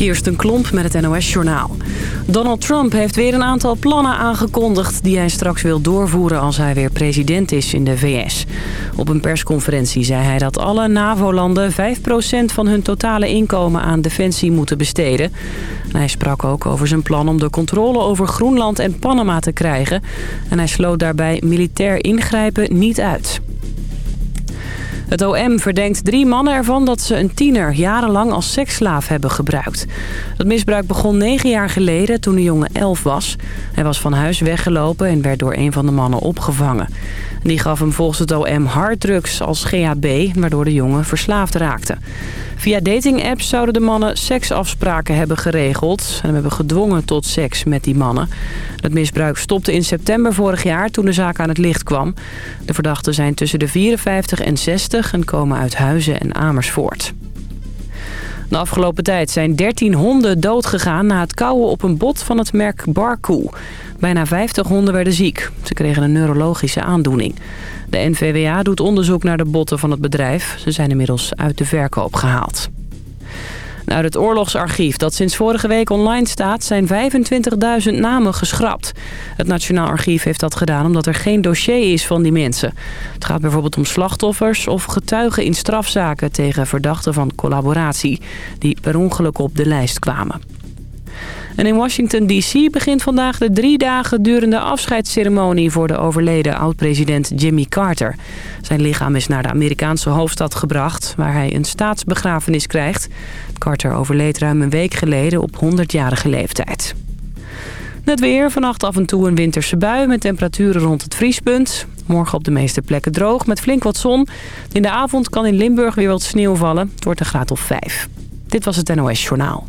Kirsten Klomp met het NOS-journaal. Donald Trump heeft weer een aantal plannen aangekondigd... die hij straks wil doorvoeren als hij weer president is in de VS. Op een persconferentie zei hij dat alle NAVO-landen... 5% van hun totale inkomen aan defensie moeten besteden. hij sprak ook over zijn plan om de controle over Groenland en Panama te krijgen. En hij sloot daarbij militair ingrijpen niet uit. Het OM verdenkt drie mannen ervan dat ze een tiener jarenlang als seksslaaf hebben gebruikt. Dat misbruik begon negen jaar geleden toen de jongen elf was. Hij was van huis weggelopen en werd door een van de mannen opgevangen. Die gaf hem volgens het OM harddrugs als GHB, waardoor de jongen verslaafd raakte. Via datingapps zouden de mannen seksafspraken hebben geregeld... en hebben gedwongen tot seks met die mannen. Het misbruik stopte in september vorig jaar toen de zaak aan het licht kwam. De verdachten zijn tussen de 54 en 60 en komen uit Huizen en Amersfoort. De afgelopen tijd zijn 13 honden doodgegaan na het kauwen op een bot van het merk Barkoe. Bijna 50 honden werden ziek. Ze kregen een neurologische aandoening. De NVWA doet onderzoek naar de botten van het bedrijf. Ze zijn inmiddels uit de verkoop gehaald. Uit het oorlogsarchief dat sinds vorige week online staat... zijn 25.000 namen geschrapt. Het Nationaal Archief heeft dat gedaan omdat er geen dossier is van die mensen. Het gaat bijvoorbeeld om slachtoffers of getuigen in strafzaken... tegen verdachten van collaboratie die per ongeluk op de lijst kwamen. En in Washington D.C. begint vandaag de drie dagen durende afscheidsceremonie voor de overleden oud-president Jimmy Carter. Zijn lichaam is naar de Amerikaanse hoofdstad gebracht, waar hij een staatsbegrafenis krijgt. Carter overleed ruim een week geleden op 100-jarige leeftijd. Het weer, vannacht af en toe een winterse bui met temperaturen rond het vriespunt. Morgen op de meeste plekken droog met flink wat zon. In de avond kan in Limburg weer wat sneeuw vallen. Het wordt een graad of 5. Dit was het NOS Journaal.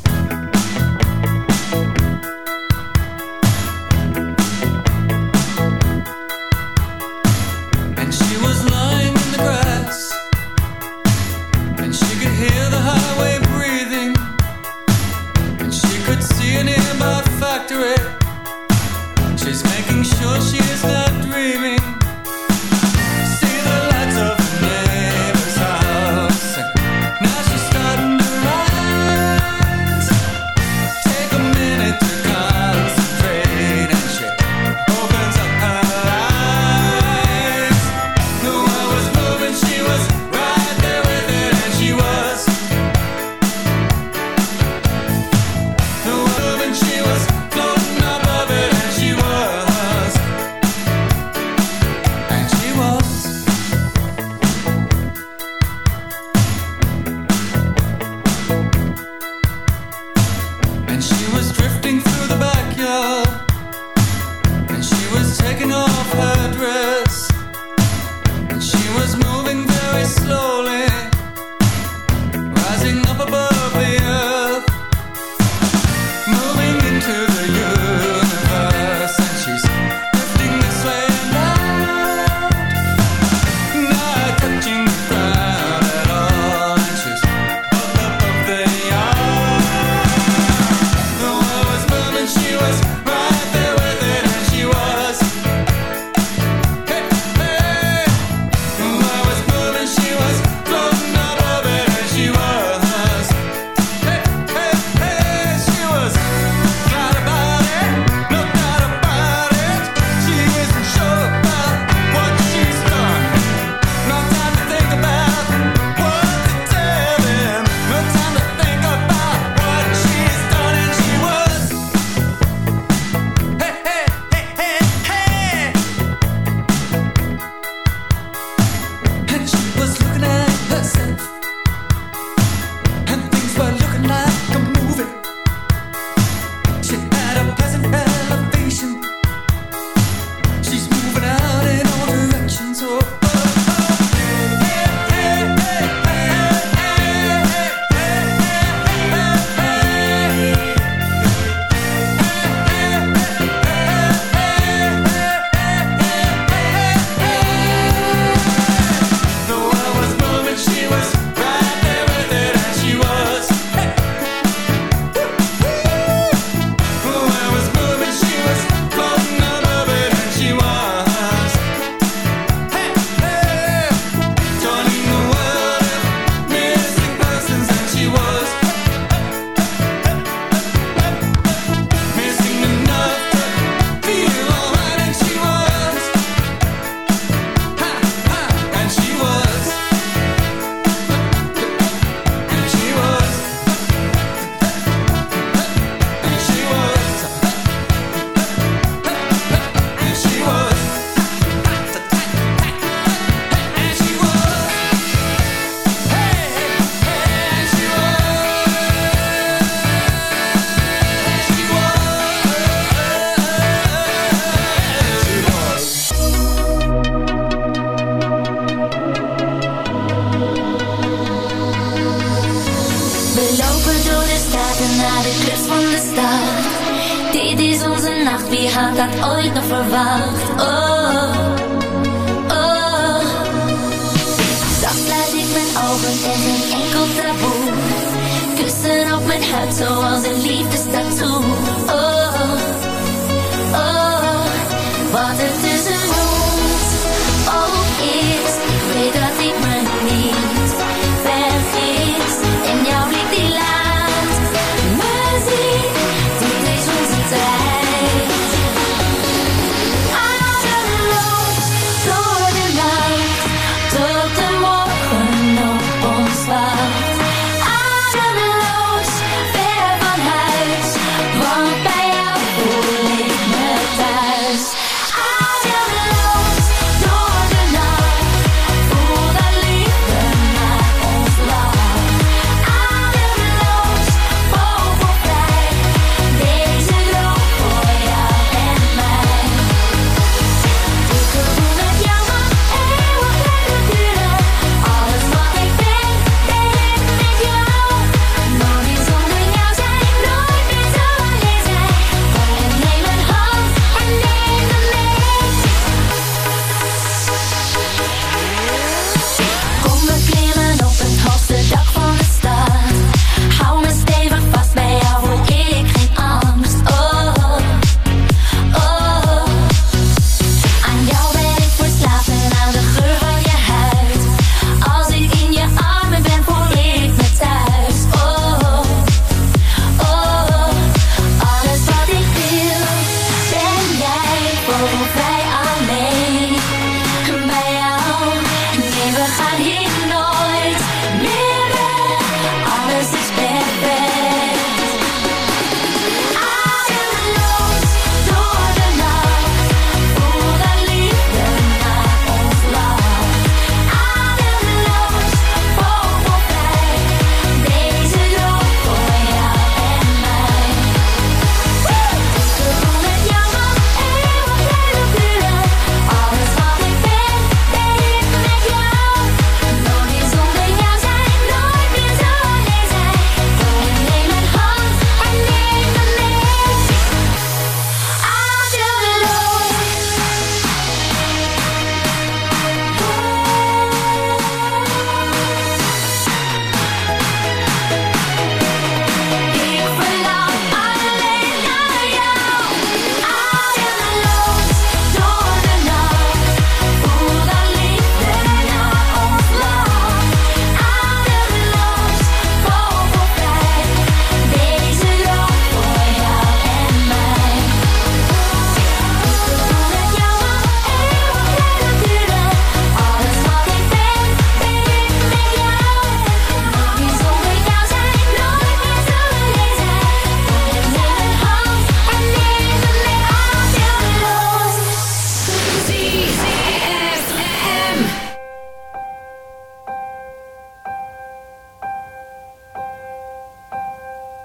Op mijn huid zoals een liefdestattoo.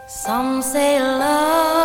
Some say love,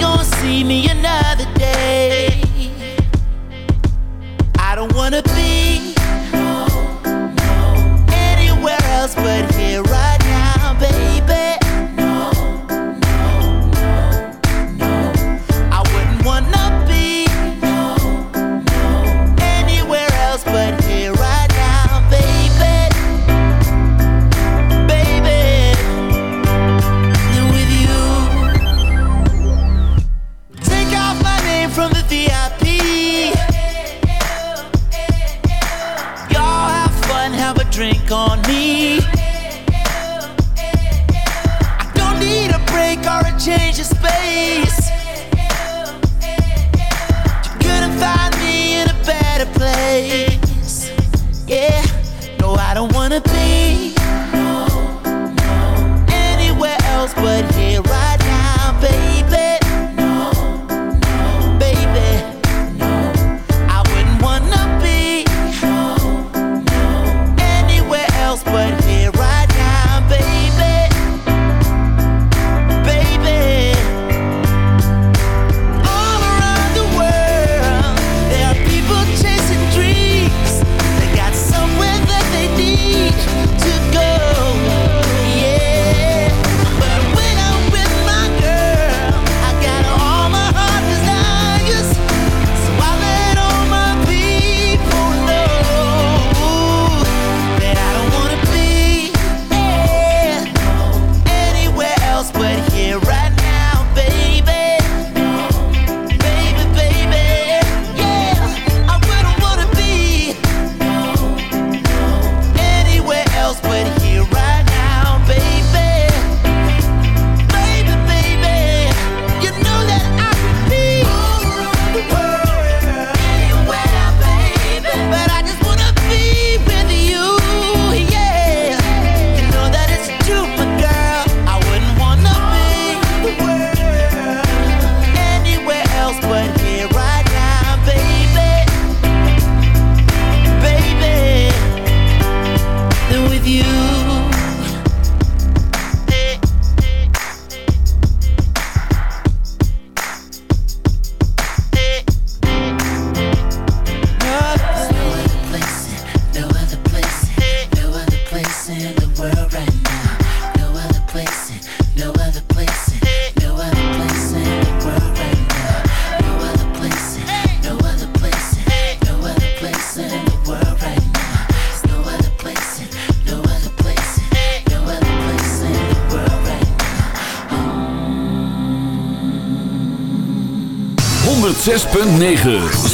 gonna see me another day. I don't wanna be 106.9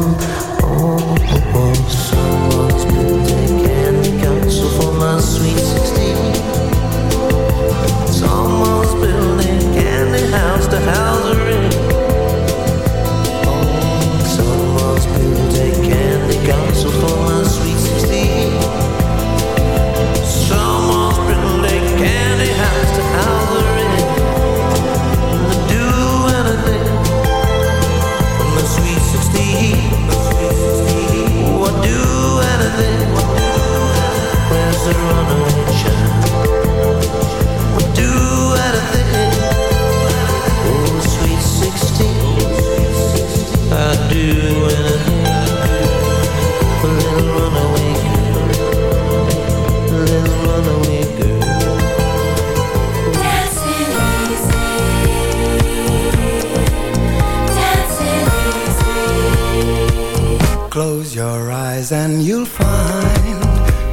Oh, oh, oh. Someone's been taking counsel for my sweet. eyes and you'll find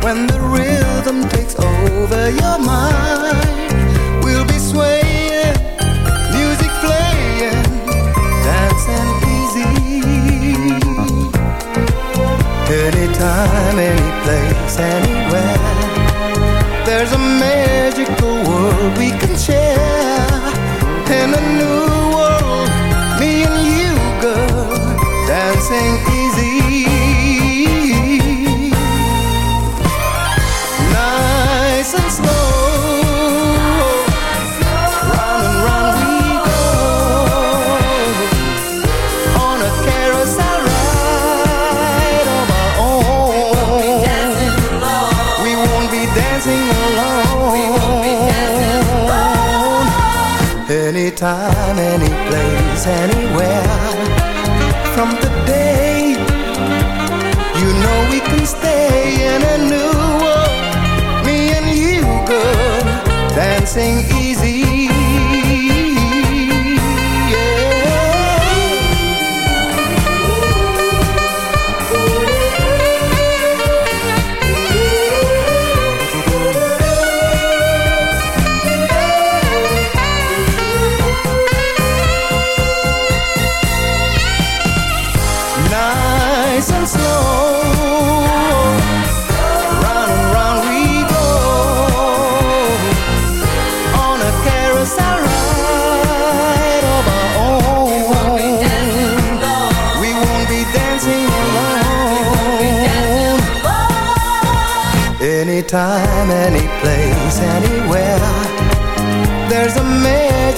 when the rhythm takes over your mind we'll be swaying music playing dancing easy anytime any place anywhere there's a magical world we can share in a new world me and you girl dancing easy. any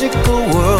magical world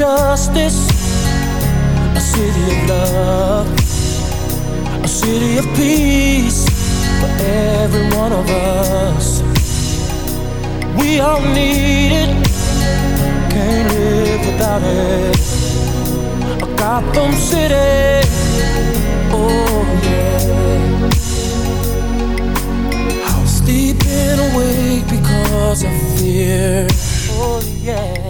justice, a city of love. A city of peace for every one of us. We all need it, can't live without it. A Gotham City, oh yeah. How sleeping awake because of fear, oh yeah.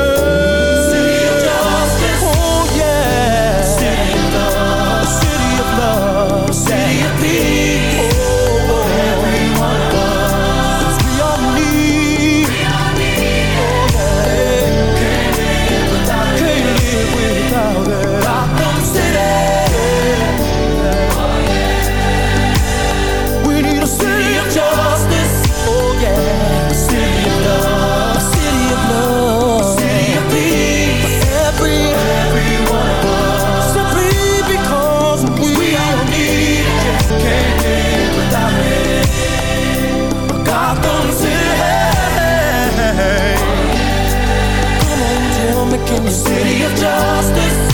can you city of justice?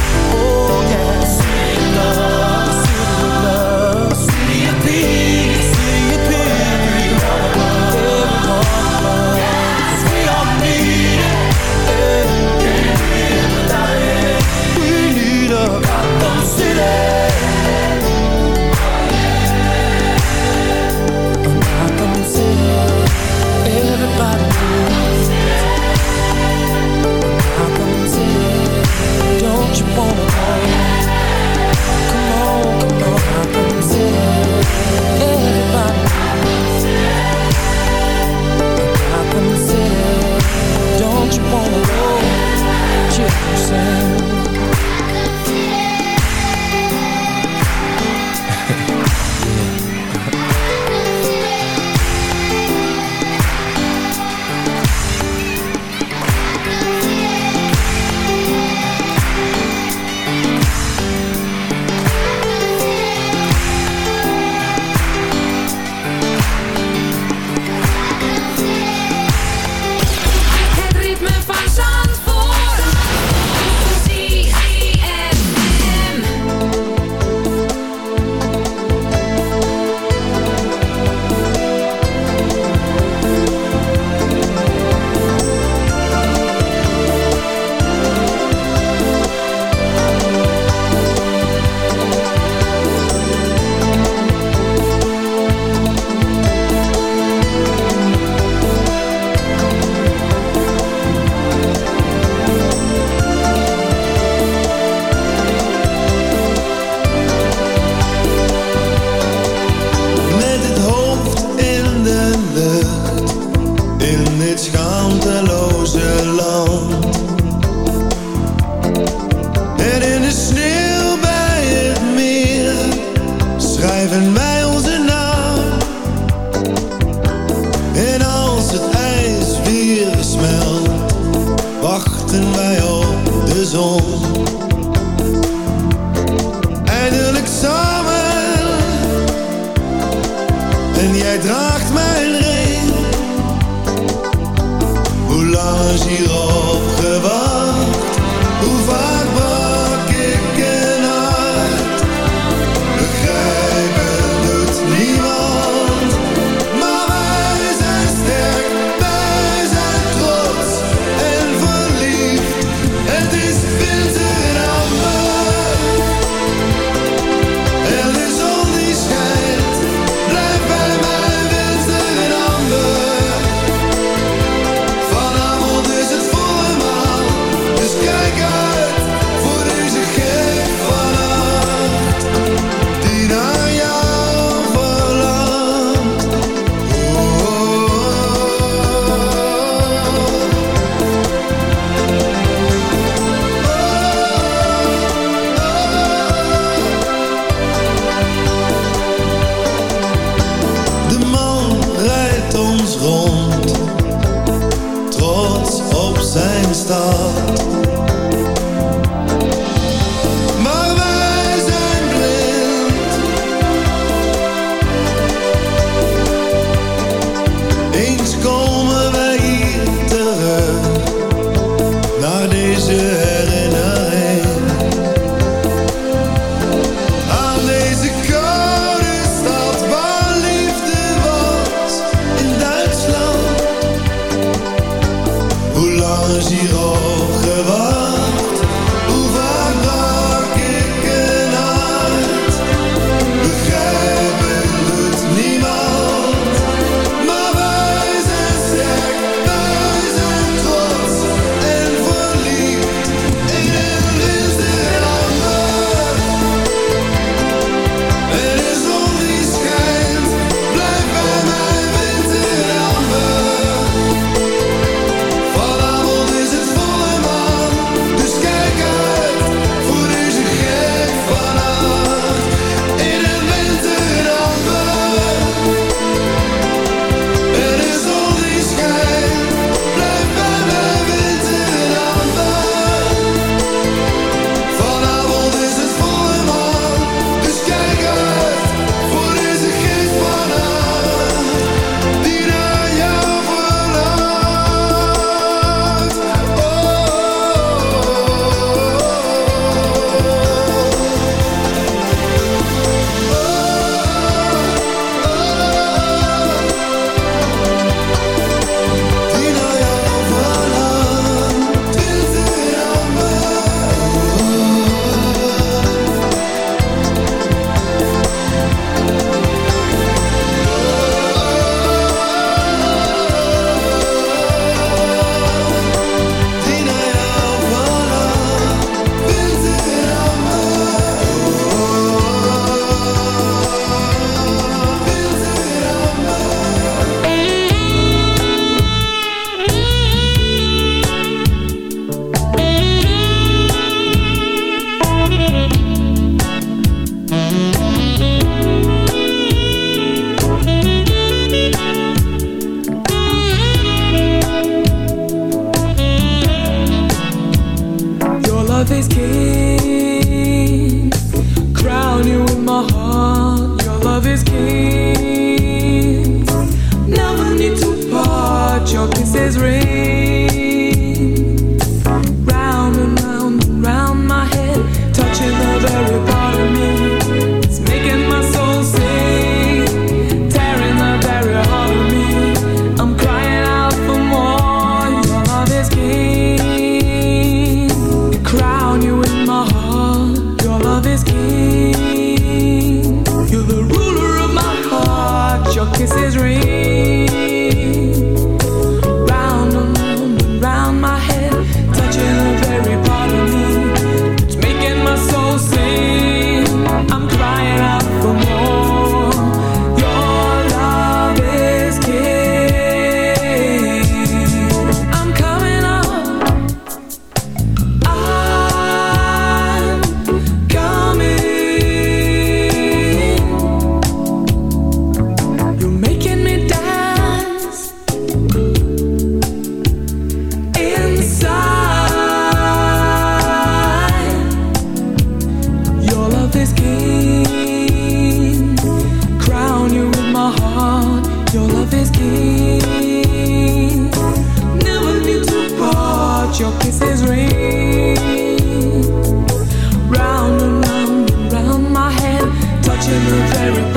round and round and round my head, touching the very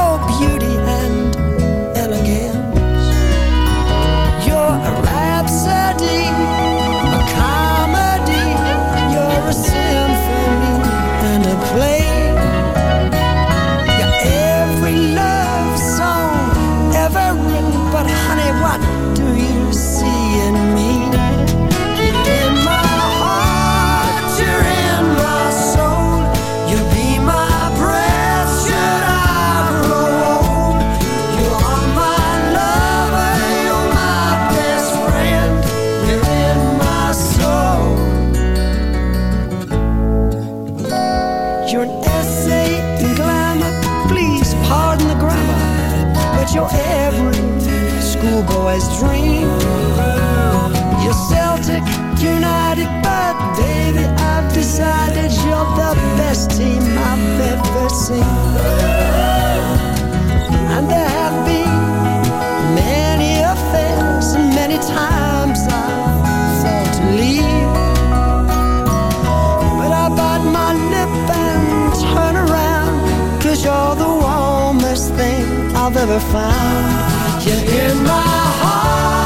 I've found. You're in my heart,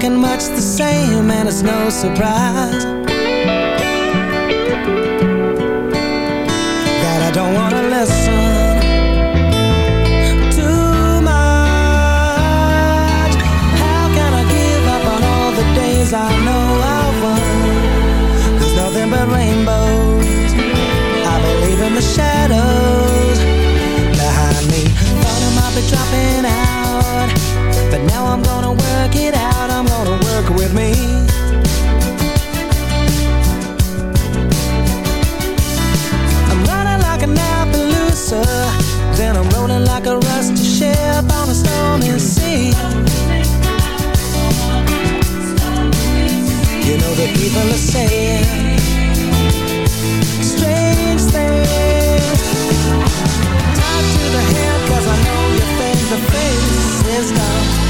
looking much the same And it's no surprise That I don't wanna listen too much. How can I give up on all the days I know I've won? There's nothing but rainbows. I believe in the shadows behind me. Thought I might be dropping out But now I'm gonna work it out work with me. I'm running like an Appaloosa Then I'm rolling like a rusty ship on a stormy sea. You know the people are saying Strange things. Talk to the head cause I know your face. the face is gone.